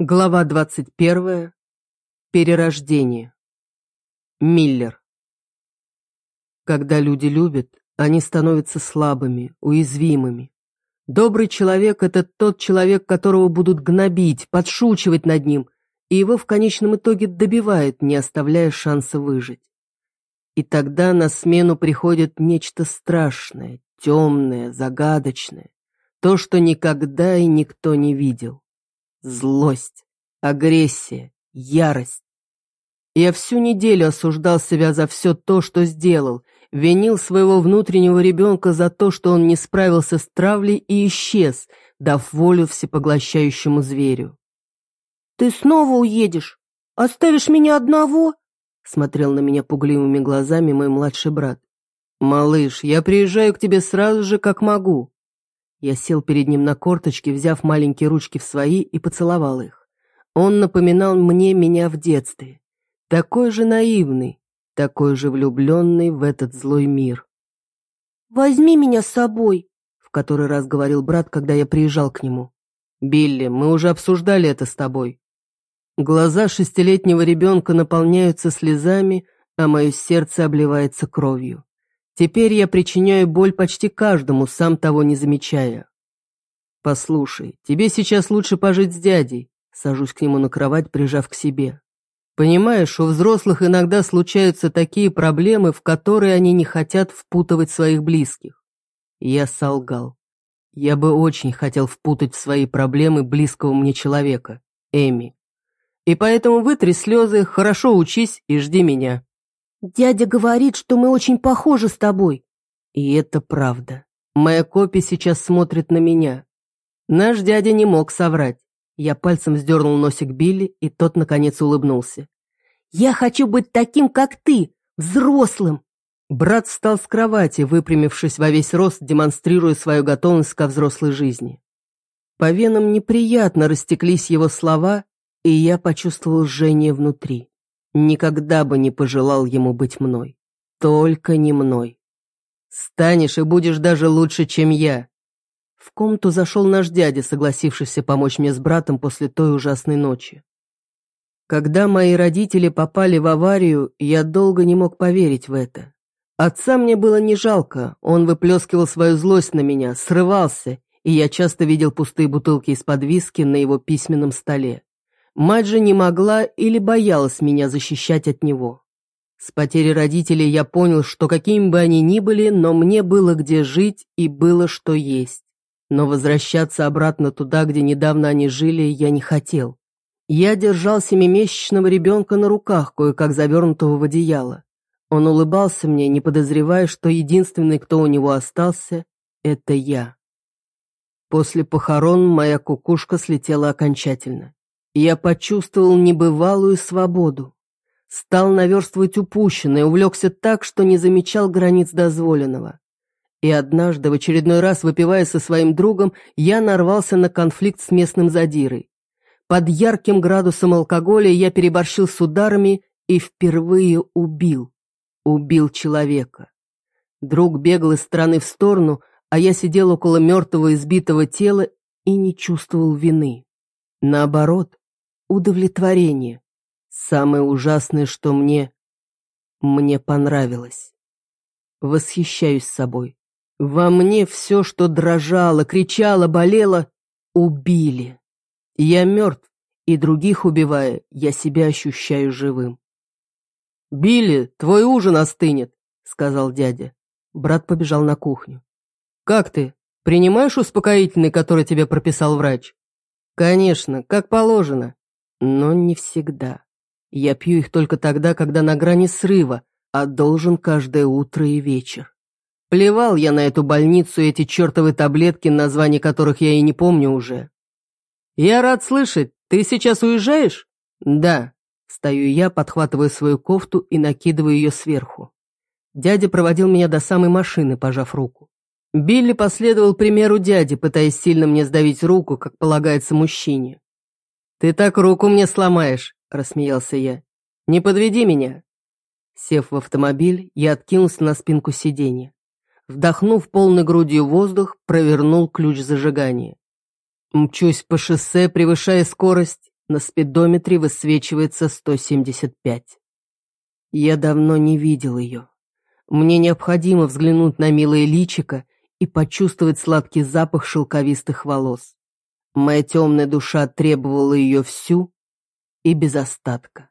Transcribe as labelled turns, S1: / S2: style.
S1: Глава 21. Перерождение. Миллер. Когда люди любят, они становятся слабыми, уязвимыми. Добрый человек – это тот человек, которого будут гнобить, подшучивать над ним, и его в конечном итоге добивают, не оставляя шанса выжить. И тогда на смену приходит нечто страшное, темное, загадочное, то, что никогда и никто не видел. Злость, агрессия, ярость. Я всю неделю осуждал себя за все то, что сделал, винил своего внутреннего ребенка за то, что он не справился с травлей и исчез, дав волю всепоглощающему зверю.
S2: «Ты снова уедешь? Оставишь меня одного?»
S1: смотрел на меня пугливыми глазами мой младший брат. «Малыш, я приезжаю к тебе сразу же, как могу. Я сел перед ним на корточки, взяв маленькие ручки в свои и поцеловал их. Он напоминал мне меня в детстве. Такой же наивный, такой же влюбленный в этот злой мир.
S2: «Возьми меня с собой», —
S1: в который раз говорил брат, когда я приезжал к нему. «Билли, мы уже обсуждали это с тобой». Глаза шестилетнего ребенка наполняются слезами, а мое сердце обливается кровью. Теперь я причиняю боль почти каждому, сам того не замечая. Послушай, тебе сейчас лучше пожить с дядей. Сажусь к нему на кровать, прижав к себе. Понимаешь, у взрослых иногда случаются такие проблемы, в которые они не хотят впутывать своих близких. Я солгал. Я бы очень хотел впутать в свои проблемы близкого мне человека, Эми. И поэтому вытри слезы, хорошо учись и жди меня.
S2: «Дядя говорит, что мы очень похожи с тобой».
S1: И это правда. Моя копия сейчас смотрит на меня. Наш дядя не мог соврать. Я пальцем сдернул носик Билли, и тот, наконец, улыбнулся.
S2: «Я хочу быть таким, как ты, взрослым!»
S1: Брат встал с кровати, выпрямившись во весь рост, демонстрируя свою готовность ко взрослой жизни. По венам неприятно растеклись его слова, и я почувствовал жжение внутри. Никогда бы не пожелал ему быть мной. Только не мной. Станешь и будешь даже лучше, чем я. В комнату зашел наш дядя, согласившийся помочь мне с братом после той ужасной ночи. Когда мои родители попали в аварию, я долго не мог поверить в это. Отца мне было не жалко, он выплескивал свою злость на меня, срывался, и я часто видел пустые бутылки из-под виски на его письменном столе. Мать же не могла или боялась меня защищать от него. С потерей родителей я понял, что какими бы они ни были, но мне было где жить и было что есть. Но возвращаться обратно туда, где недавно они жили, я не хотел. Я держал семимесячного ребенка на руках, кое-как завернутого в одеяло. Он улыбался мне, не подозревая, что единственный, кто у него остался, это я. После похорон моя кукушка слетела окончательно. Я почувствовал небывалую свободу. Стал наверстывать упущенное, увлекся так, что не замечал границ дозволенного. И однажды, в очередной раз выпивая со своим другом, я нарвался на конфликт с местным задирой. Под ярким градусом алкоголя я переборщил с ударами и впервые убил. Убил человека. Друг бегал из стороны в сторону, а я сидел около мертвого избитого тела и не чувствовал вины. Наоборот, удовлетворение. Самое ужасное, что мне... Мне понравилось. Восхищаюсь собой. Во мне все, что дрожало, кричало, болело, убили. Я мертв, и других убивая, я себя ощущаю живым. «Билли, твой ужин остынет», — сказал дядя. Брат побежал на кухню. «Как ты? Принимаешь успокоительный, который тебе прописал врач?» «Конечно, как положено. Но не всегда. Я пью их только тогда, когда на грани срыва, а должен каждое утро и вечер. Плевал я на эту больницу и эти чертовы таблетки, названия которых я и не помню уже. Я рад слышать, ты сейчас уезжаешь? Да. Стою я, подхватываю свою кофту и накидываю ее сверху. Дядя проводил меня до самой машины, пожав руку. Билли последовал примеру дяди, пытаясь сильно мне сдавить руку, как полагается мужчине. «Ты так руку мне сломаешь», — рассмеялся я. «Не подведи меня». Сев в автомобиль, я откинулся на спинку сиденья. Вдохнув полной грудью воздух, провернул ключ зажигания. Мчусь по шоссе, превышая скорость, На спидометре высвечивается 175. Я давно не видел ее. Мне необходимо взглянуть на милое личико и почувствовать сладкий запах шелковистых волос. Моя темная душа требовала ее всю и без остатка.